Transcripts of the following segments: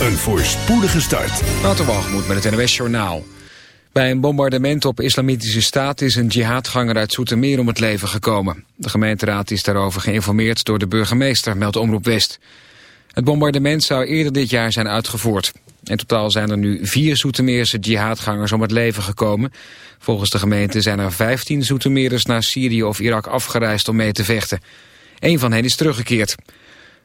een voorspoedige start. Waterwalgemoed met het NWS Journaal. Bij een bombardement op islamitische staat is een jihadganger uit Soetermeer om het leven gekomen. De gemeenteraad is daarover geïnformeerd door de burgemeester, meldt Omroep West. Het bombardement zou eerder dit jaar zijn uitgevoerd. In totaal zijn er nu vier Soetermeerse jihadgangers om het leven gekomen. Volgens de gemeente zijn er 15 Soetermeerders naar Syrië of Irak afgereisd om mee te vechten. Een van hen is teruggekeerd.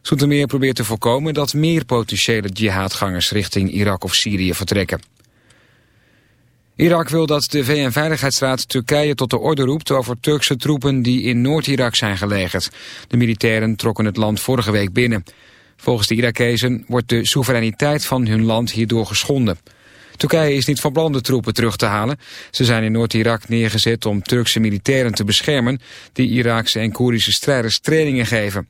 Soetermeer probeert te voorkomen dat meer potentiële jihadgangers richting Irak of Syrië vertrekken. Irak wil dat de VN-veiligheidsraad Turkije tot de orde roept over Turkse troepen die in Noord-Irak zijn gelegerd. De militairen trokken het land vorige week binnen. Volgens de Irakezen wordt de soevereiniteit van hun land hierdoor geschonden. Turkije is niet van plan de troepen terug te halen. Ze zijn in Noord-Irak neergezet om Turkse militairen te beschermen... die Iraakse en Koerdische strijders trainingen geven.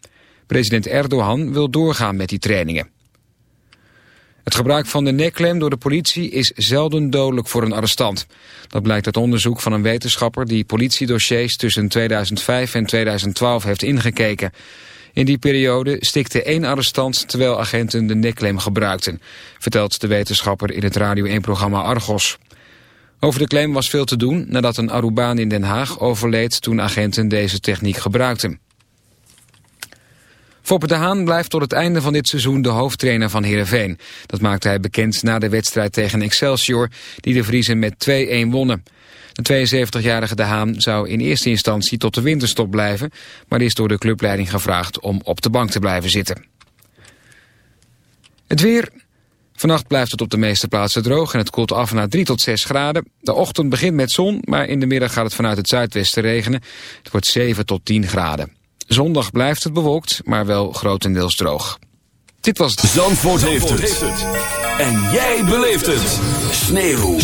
President Erdogan wil doorgaan met die trainingen. Het gebruik van de nekklem door de politie is zelden dodelijk voor een arrestant. Dat blijkt uit onderzoek van een wetenschapper die politiedossiers tussen 2005 en 2012 heeft ingekeken. In die periode stikte één arrestant terwijl agenten de nekklem gebruikten, vertelt de wetenschapper in het Radio 1-programma Argos. Over de klem was veel te doen nadat een Arubaan in Den Haag overleed toen agenten deze techniek gebruikten. Foppe de Haan blijft tot het einde van dit seizoen de hoofdtrainer van Heerenveen. Dat maakte hij bekend na de wedstrijd tegen Excelsior, die de Vriezen met 2-1 wonnen. De 72-jarige De Haan zou in eerste instantie tot de winterstop blijven... maar is door de clubleiding gevraagd om op de bank te blijven zitten. Het weer... Vannacht blijft het op de meeste plaatsen droog en het koelt af naar 3 tot 6 graden. De ochtend begint met zon, maar in de middag gaat het vanuit het zuidwesten regenen. Het wordt 7 tot 10 graden. Zondag blijft het bewolkt, maar wel grotendeels droog. Dit was het. Zandvoort, heeft, het. En jij beleeft het. Sneeuw.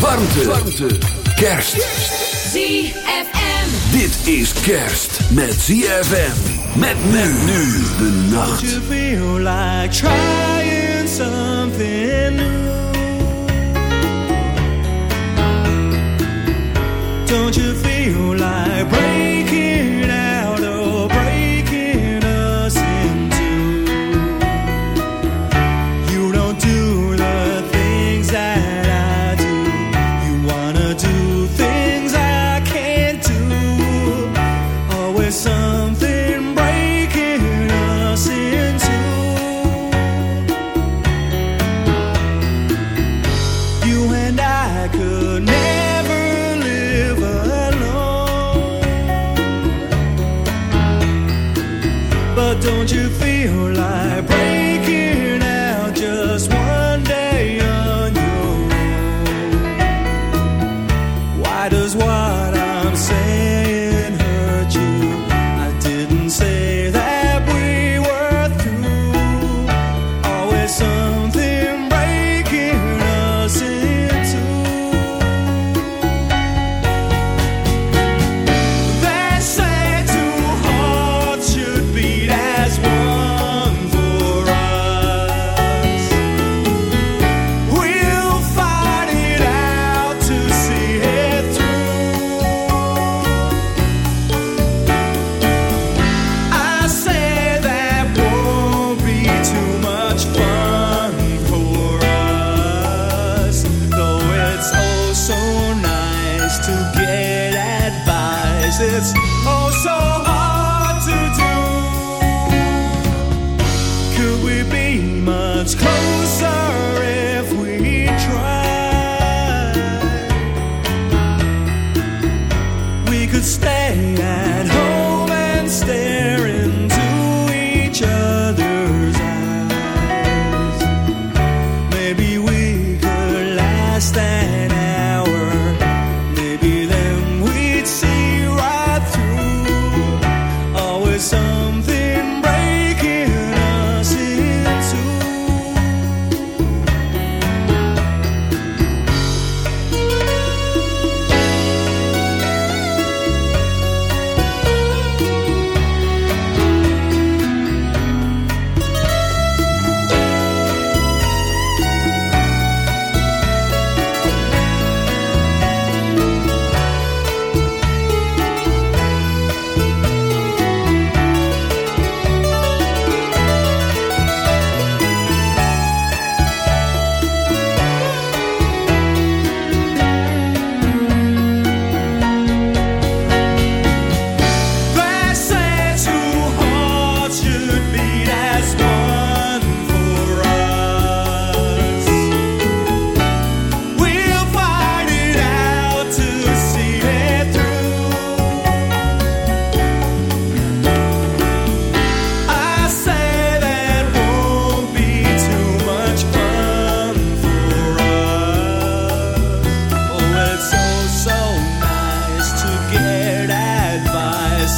Warmte. Warmte. Kerst. ZFM. Dit is kerst met ZFM. Met men nu de nacht. Don't you feel like trying something new? Don't you feel like It's oh so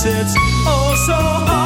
it's oh so hard.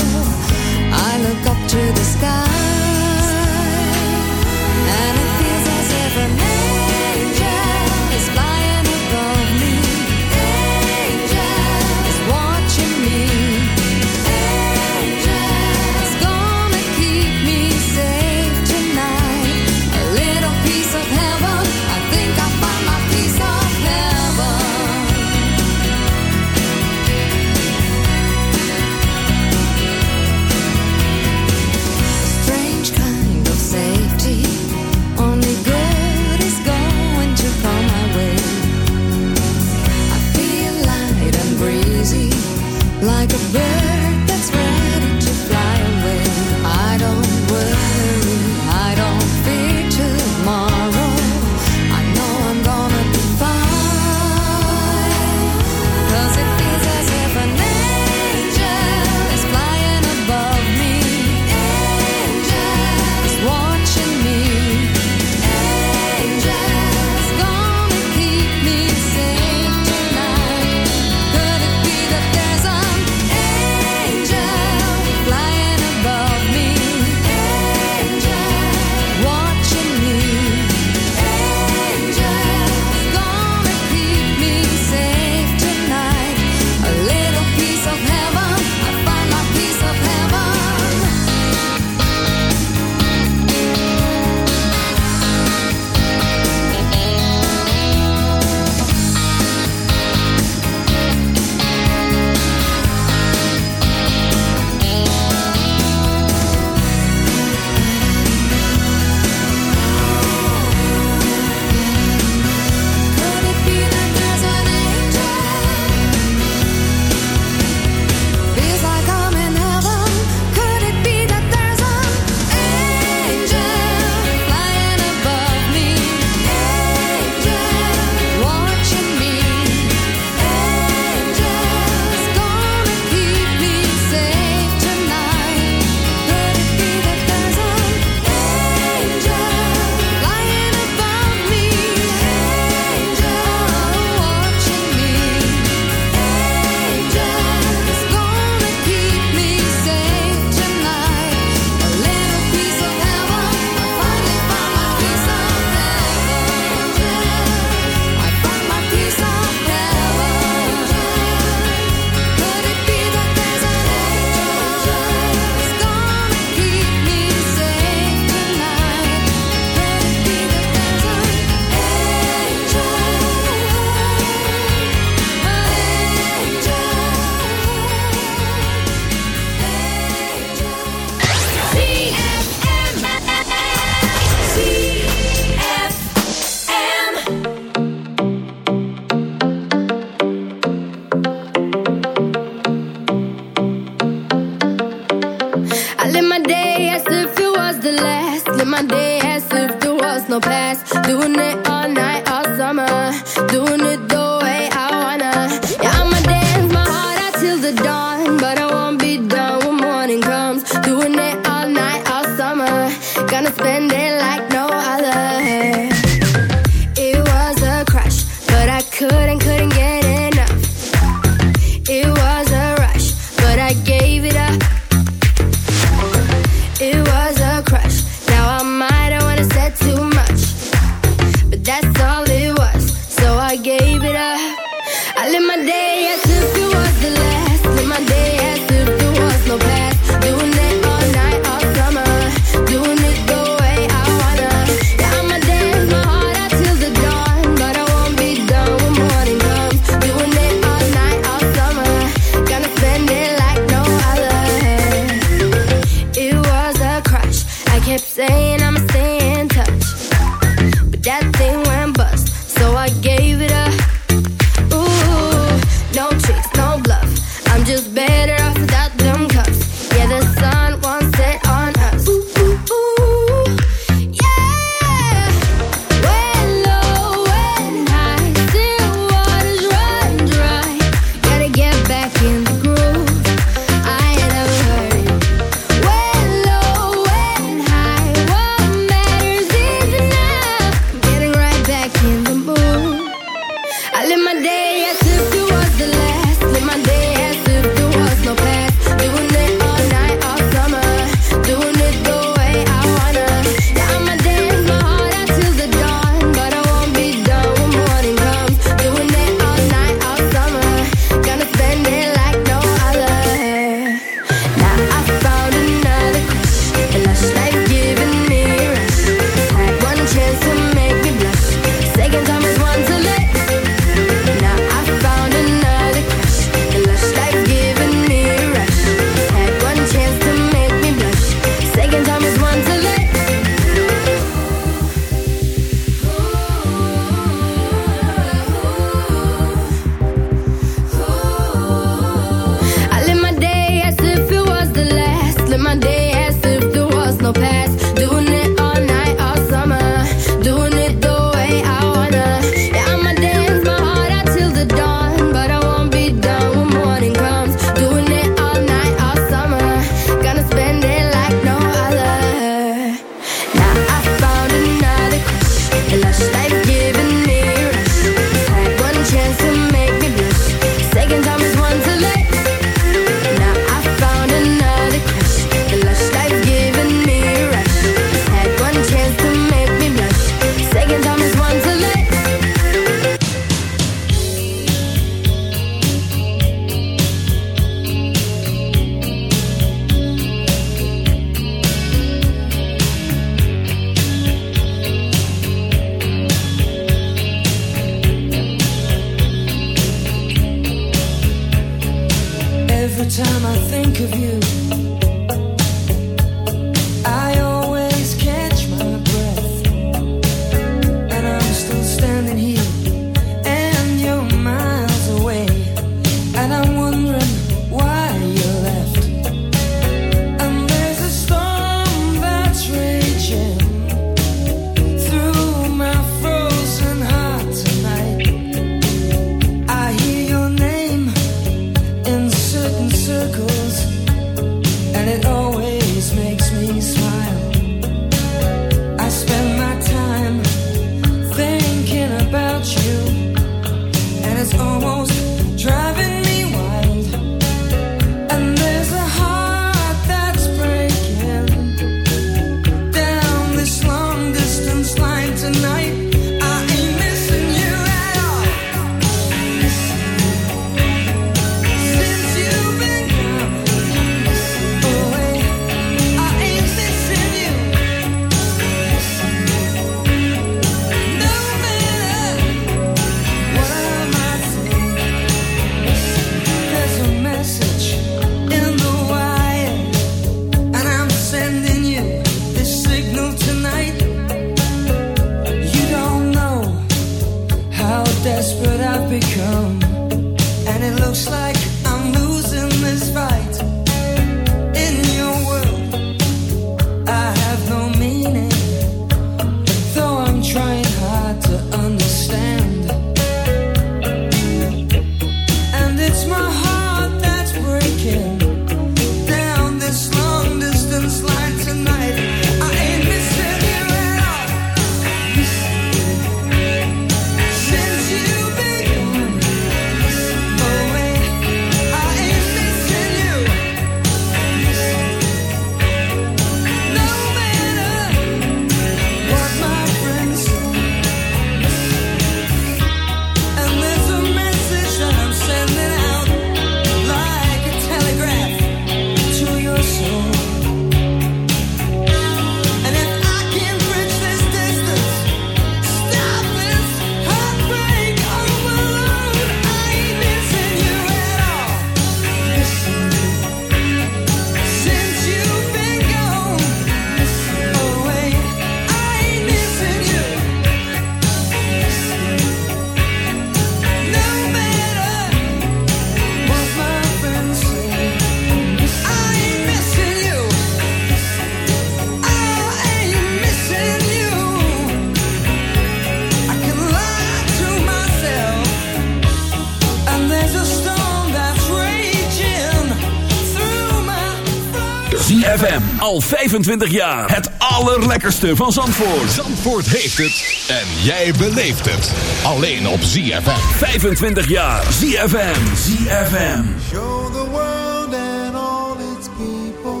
25 jaar. Het allerlekkerste van Zandvoort. Zandvoort heeft het. En jij beleeft het. Alleen op ZFM. 25 jaar. ZFM. ZFM. Show the world and all its people.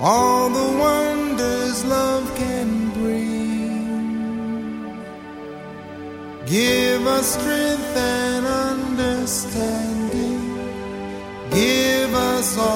All the wonders love can bring. Give us strength and understanding. Give us all.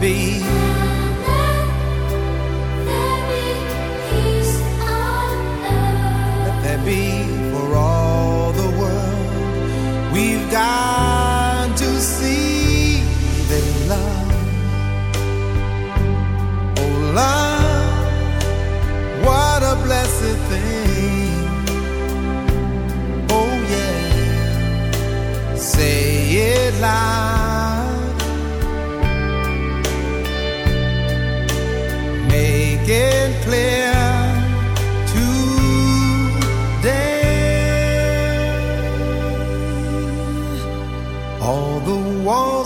be.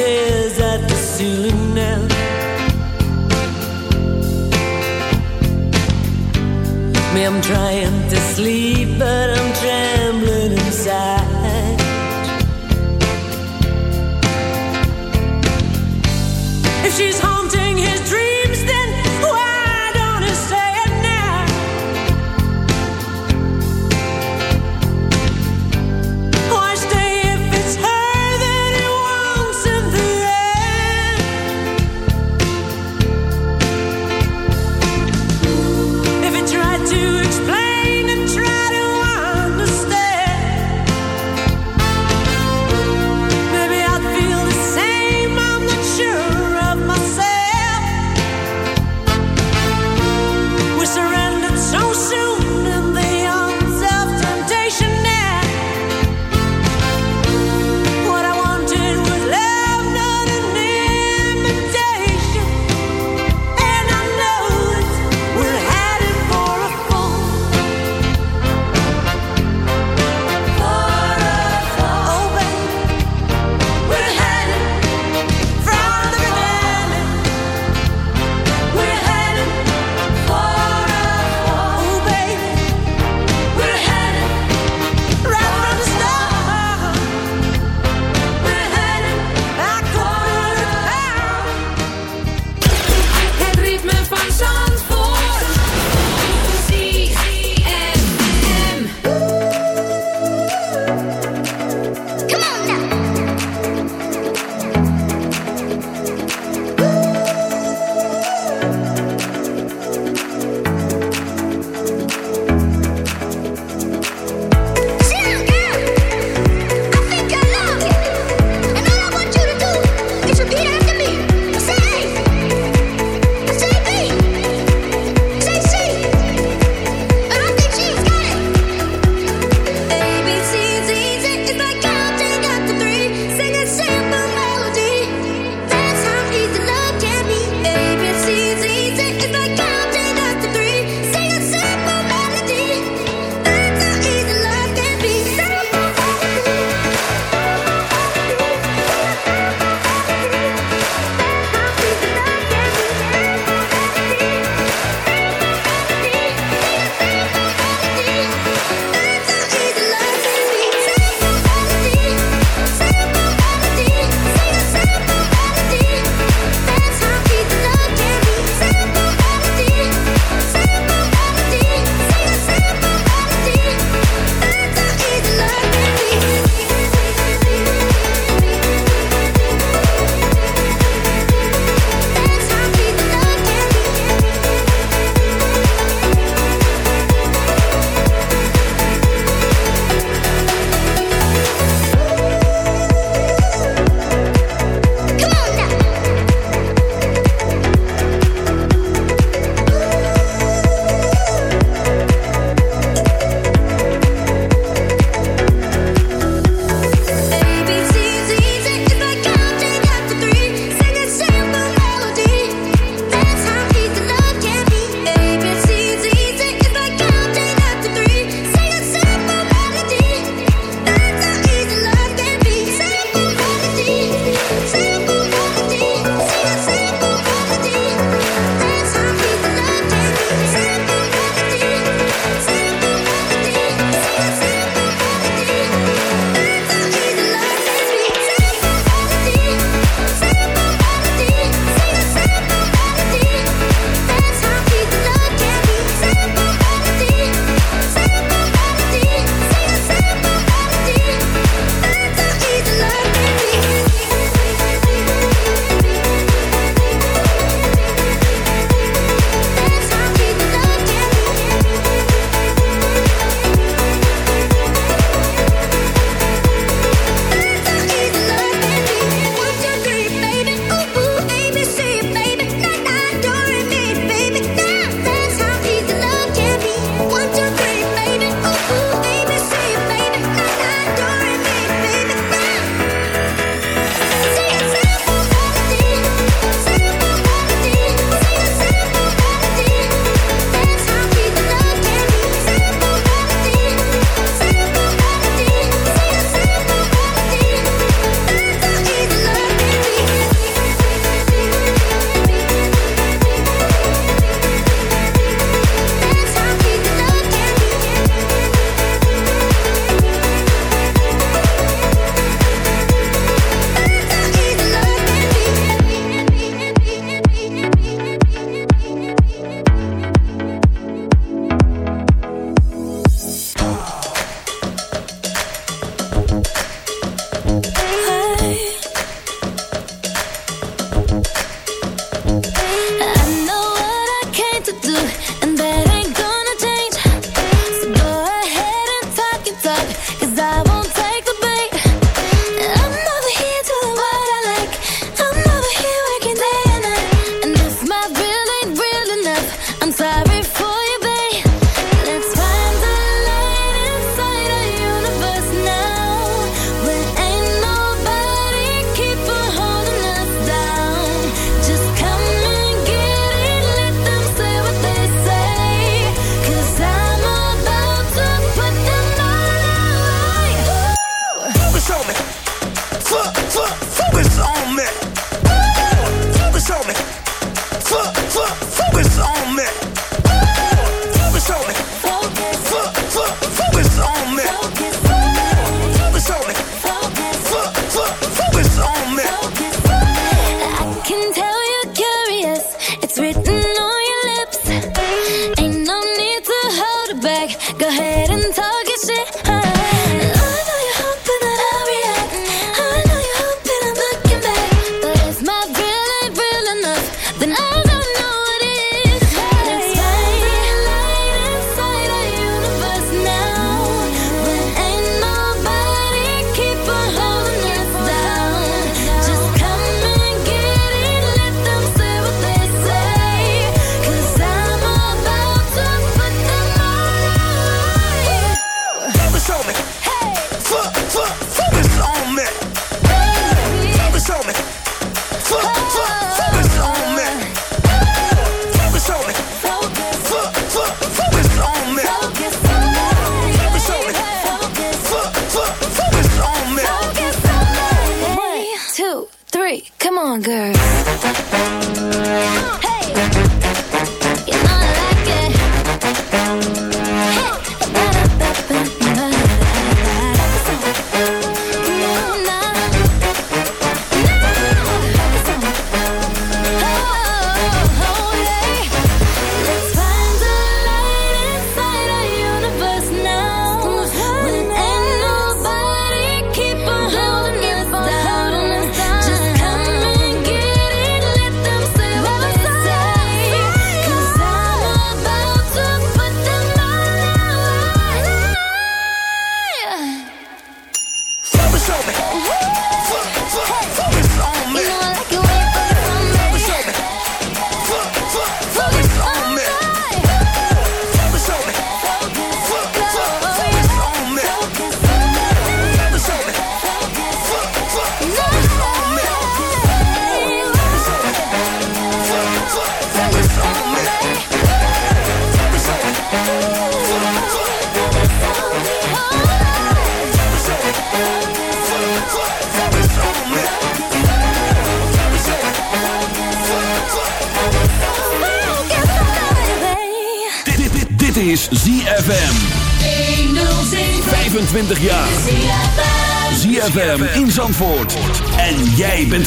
days at the zoo.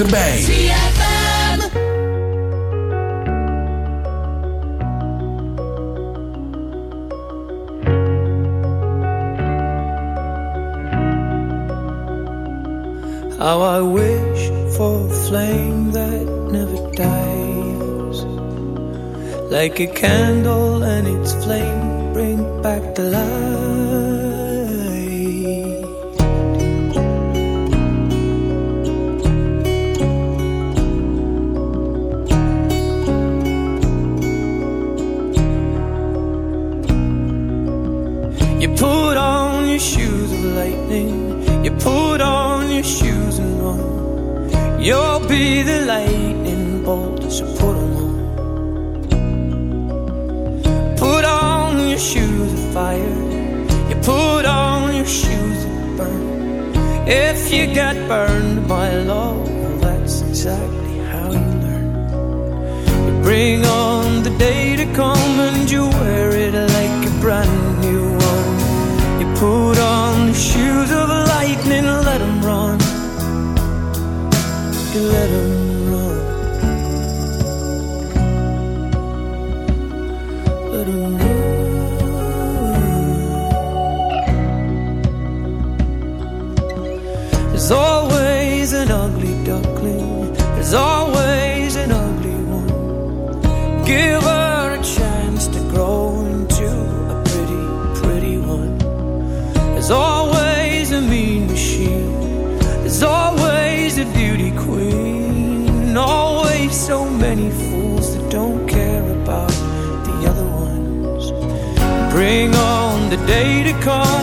dichterbij. How I wish for a flame that never dies Like a candle Bring on the day to come and you wear it like a brand day to come.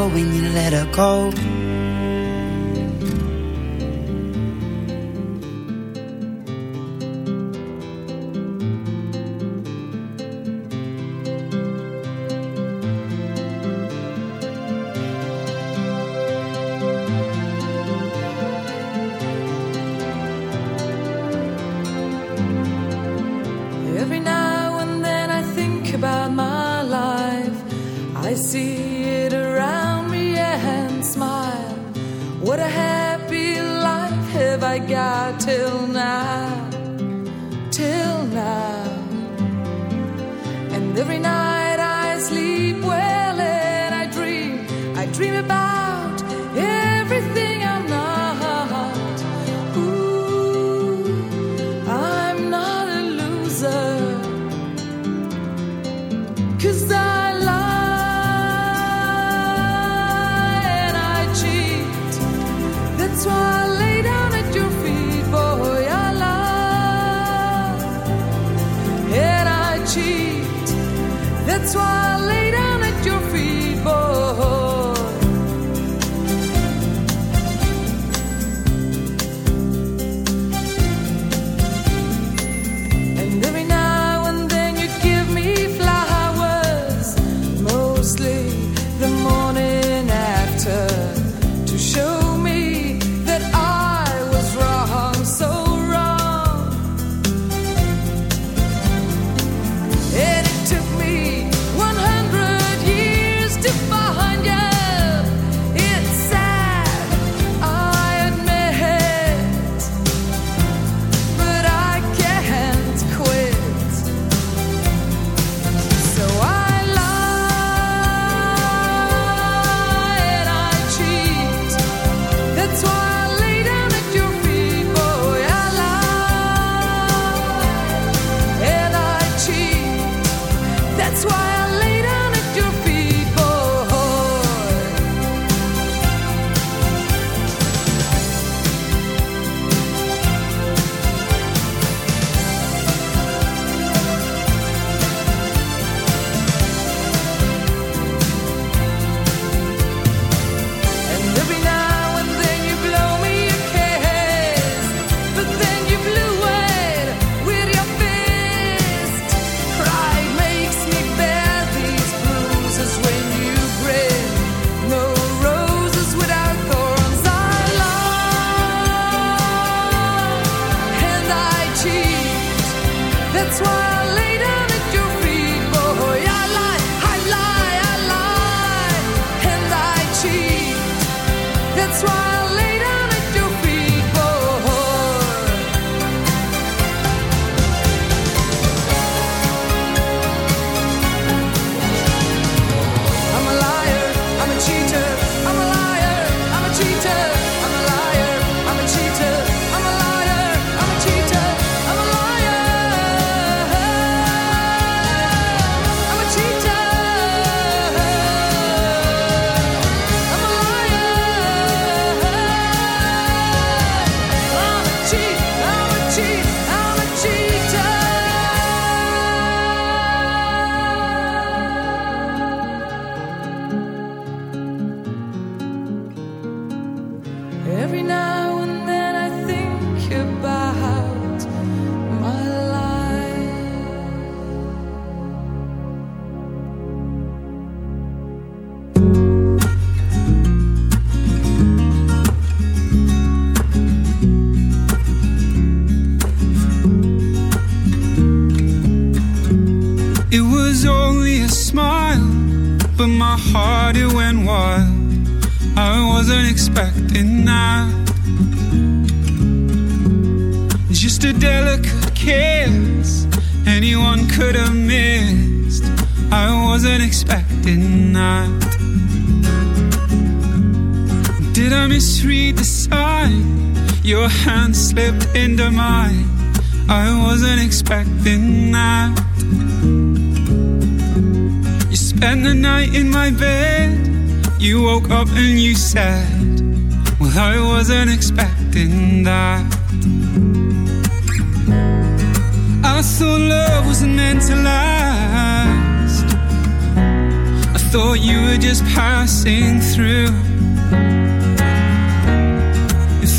When you let her go. Did I misread the sign? Your hand slipped into mine. I wasn't expecting that. You spent the night in my bed. You woke up and you said, Well, I wasn't expecting that. I thought love wasn't meant to last. I thought you were just passing through.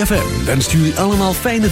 ZFM wenst jullie allemaal fijne